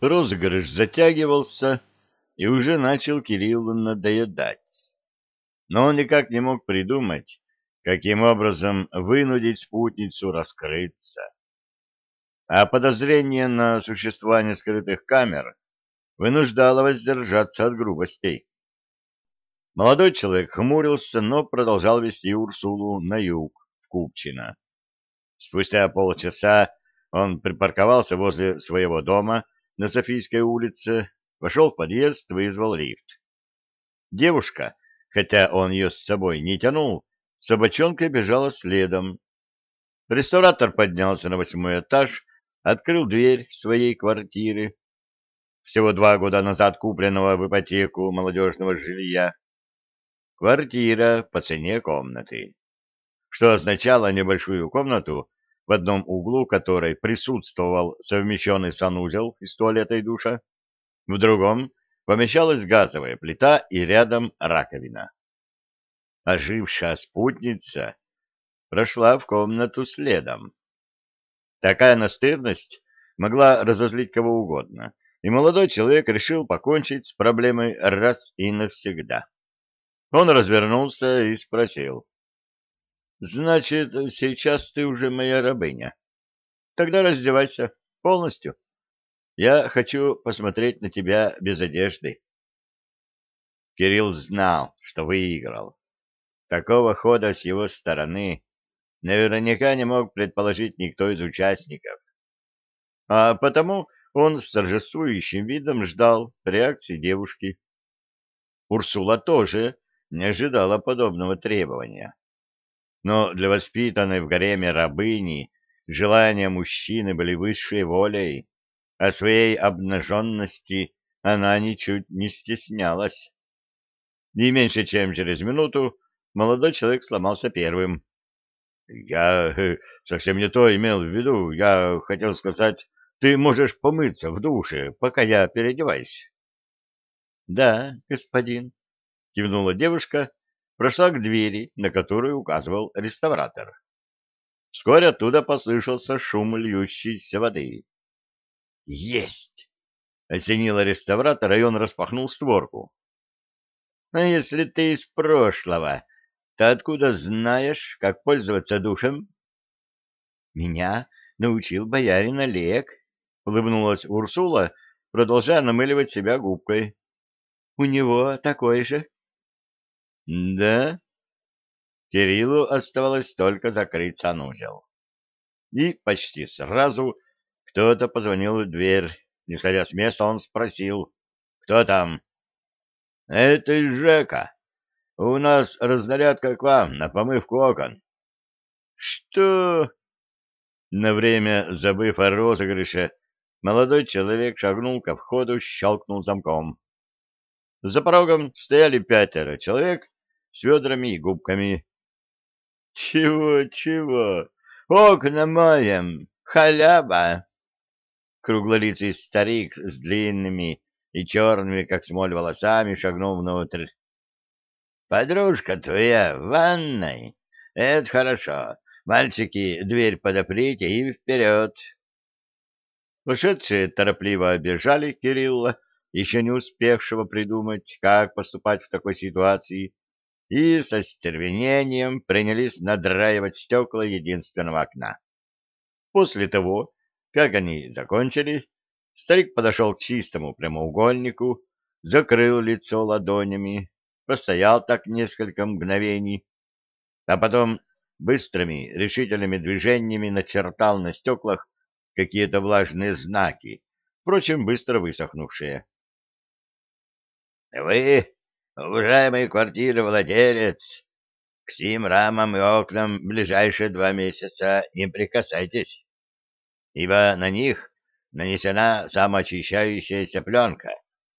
Розыгрыш затягивался, и уже начал Кириллу надоедать. Но он никак не мог придумать, каким образом вынудить спутницу раскрыться. А подозрение на существование скрытых камер вынуждало воздержаться от грубостей. Молодой человек хмурился, но продолжал вести Урсулу на юг, в Купчино. Спустя полчаса он припарковался возле своего дома на Софийской улице, вошел в подъезд, вызвал лифт. Девушка, хотя он ее с собой не тянул, собачонкой бежала следом. Ресторатор поднялся на восьмой этаж, открыл дверь своей квартиры, всего два года назад купленного в ипотеку молодежного жилья. Квартира по цене комнаты, что означало небольшую комнату в одном углу которой присутствовал совмещенный санузел из туалета и душа, в другом помещалась газовая плита и рядом раковина. Ожившая спутница прошла в комнату следом. Такая настырность могла разозлить кого угодно, и молодой человек решил покончить с проблемой раз и навсегда. Он развернулся и спросил. Значит, сейчас ты уже моя рабыня. Тогда раздевайся полностью. Я хочу посмотреть на тебя без одежды. Кирилл знал, что выиграл. Такого хода с его стороны наверняка не мог предположить никто из участников. А потому он с торжествующим видом ждал реакции девушки. Урсула тоже не ожидала подобного требования. Но для воспитанной в гареме рабыни желания мужчины были высшей волей, а своей обнаженности она ничуть не стеснялась. Не меньше чем через минуту молодой человек сломался первым. — Я э, совсем не то имел в виду. Я хотел сказать, ты можешь помыться в душе, пока я переодеваюсь. — Да, господин, — кивнула девушка прошла к двери, на которую указывал реставратор. Вскоре оттуда послышался шум льющейся воды. «Есть!» — осенило реставратора, и он распахнул створку. «А если ты из прошлого, то откуда знаешь, как пользоваться душем?» «Меня научил боярин Олег», — улыбнулась Урсула, продолжая намыливать себя губкой. «У него такой же». Да? Кириллу оставалось только закрыть санузел. И почти сразу кто-то позвонил в дверь. Не сходя с места, он спросил, кто там? — Это Жека. У нас разнарядка к вам на помывку окон. — Что? На время, забыв о розыгрыше, молодой человек шагнул ко входу, щелкнул замком. За порогом стояли пятеро человек с ведрами и губками. — Чего, чего? Окна моем! Халяба! Круглолицый старик с длинными и черными, как смоль, волосами шагнул внутрь. — Подружка твоя в ванной? Это хорошо. Мальчики, дверь подоприте и вперед. Ушедшие торопливо обижали Кирилла, еще не успевшего придумать, как поступать в такой ситуации, и со стервенением принялись надраивать стекла единственного окна. После того, как они закончили, старик подошел к чистому прямоугольнику, закрыл лицо ладонями, постоял так несколько мгновений, а потом быстрыми решительными движениями начертал на стеклах какие-то влажные знаки, впрочем, быстро высохнувшие. — Вы Уважаемый квартировладелец, к сим рамам и окнам ближайшие два месяца не прикасайтесь, ибо на них нанесена самоочищающаяся пленка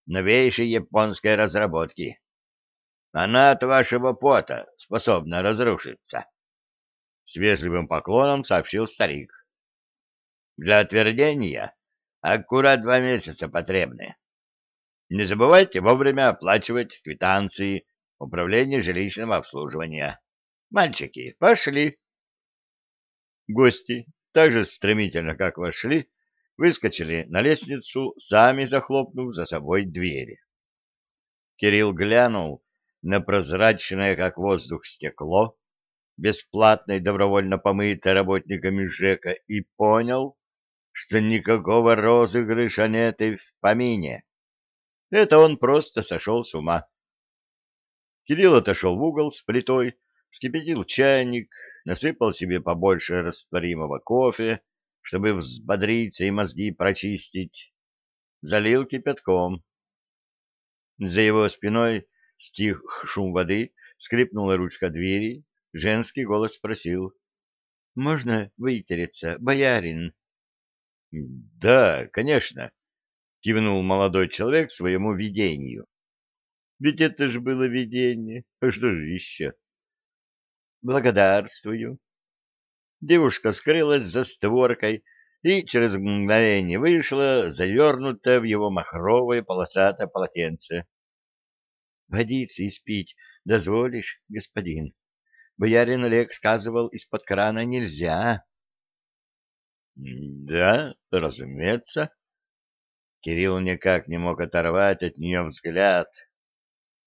новейшей японской разработки. Она от вашего пота способна разрушиться. С вежливым поклоном сообщил старик. Для отвердения аккурат два месяца потребны. Не забывайте вовремя оплачивать квитанции управления жилищного обслуживания. Мальчики, пошли. Гости, так же стремительно, как вошли, выскочили на лестницу, сами захлопнув за собой двери. Кирилл глянул на прозрачное, как воздух, стекло, бесплатно и добровольно помытое работниками ЖЭКа, и понял, что никакого розыгрыша нет и в помине. Это он просто сошел с ума. Кирилл отошел в угол с плитой, вскипятил чайник, насыпал себе побольше растворимого кофе, чтобы взбодриться и мозги прочистить, залил кипятком. За его спиной стих шум воды, скрипнула ручка двери, женский голос спросил. — Можно вытереться, боярин? — Да, конечно, — кивнул молодой человек своему видению. — Ведь это же было видение, а что же еще? — Благодарствую. Девушка скрылась за створкой и через мгновение вышла, завернутая в его махровое полосатое полотенце. — Водиться и спить дозволишь, господин? Боярин Олег сказывал, из-под крана нельзя. — Да, разумеется. Кирилл никак не мог оторвать от нее взгляд.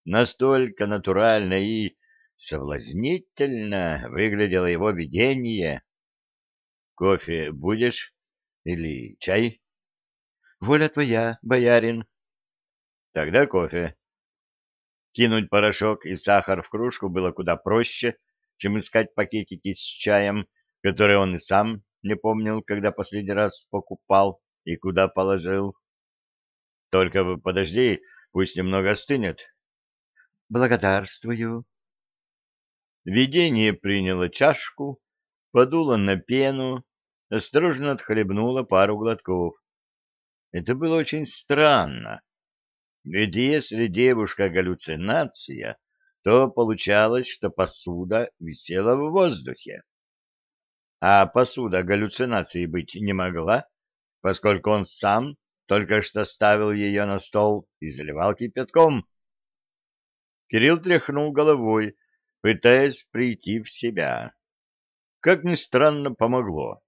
Настолько натурально и соблазнительно выглядело его видение. — Кофе будешь? Или чай? — Воля твоя, боярин. — Тогда кофе. Кинуть порошок и сахар в кружку было куда проще, чем искать пакетики с чаем, которые он и сам не помнил, когда последний раз покупал и куда положил. Только подожди, пусть немного остынет. Благодарствую. Видение приняло чашку, подуло на пену, осторожно отхлебнуло пару глотков. Это было очень странно. Ведь если девушка галлюцинация, то получалось, что посуда висела в воздухе. А посуда галлюцинации быть не могла, поскольку он сам только что ставил ее на стол и заливал кипятком. Кирилл тряхнул головой, пытаясь прийти в себя. Как ни странно, помогло.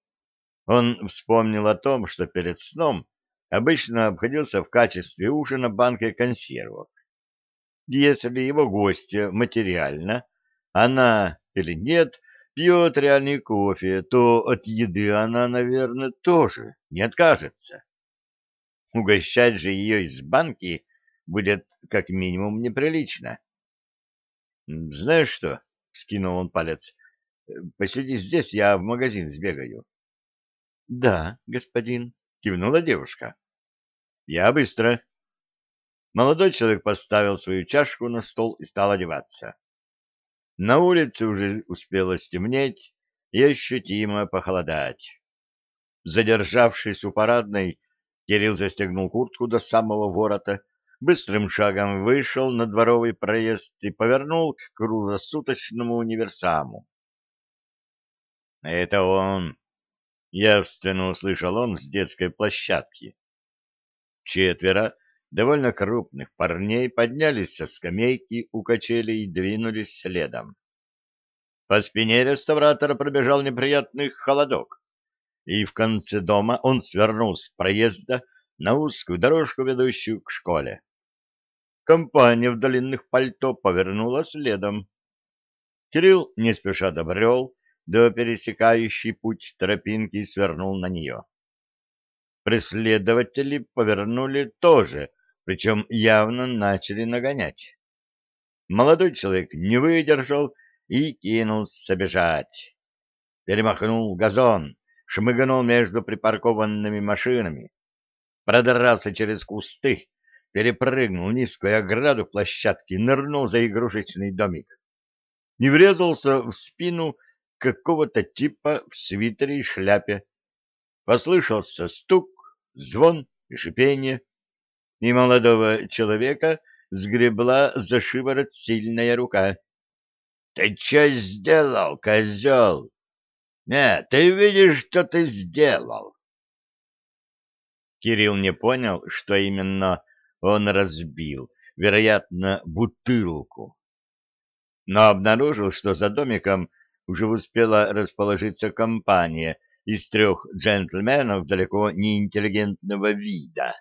Он вспомнил о том, что перед сном обычно обходился в качестве ужина банкой консервов. Если его гостья материально, она или нет, пьет реальный кофе, то от еды она, наверное, тоже не откажется. Угощать же ее из банки будет как минимум неприлично. — Знаешь что? — скинул он палец. — Посиди здесь, я в магазин сбегаю. — Да, господин, — кивнула девушка. — Я быстро. Молодой человек поставил свою чашку на стол и стал одеваться. На улице уже успело стемнеть и ощутимо похолодать. Задержавшись у парадной, Кирилл застегнул куртку до самого ворота, быстрым шагом вышел на дворовый проезд и повернул к круглосуточному универсаму. «Это он!» — явственно услышал он с детской площадки. Четверо довольно крупных парней поднялись со скамейки у качелей и двинулись следом. По спине реставратора пробежал неприятный холодок, и в конце дома он свернул с проезда на узкую дорожку, ведущую к школе. Компания в длинных пальто повернула следом. Кирилл не спеша добрел до пересекающей путь тропинки и свернул на нее. Преследователи повернули тоже, причем явно начали нагонять. Молодой человек не выдержал и кинулся бежать. Перемахнул газон, шмыгнул между припаркованными машинами, продрался через кусты, перепрыгнул низкую ограду площадки, нырнул за игрушечный домик. Не врезался в спину какого-то типа в свитере и шляпе. Послышался стук, звон и шипение и молодого человека сгребла за шиворот сильная рука. — Ты что сделал, козел? Нет, ты видишь, что ты сделал. Кирилл не понял, что именно он разбил, вероятно, бутылку. Но обнаружил, что за домиком уже успела расположиться компания, из трех джентльменов далеко не интеллигентного вида.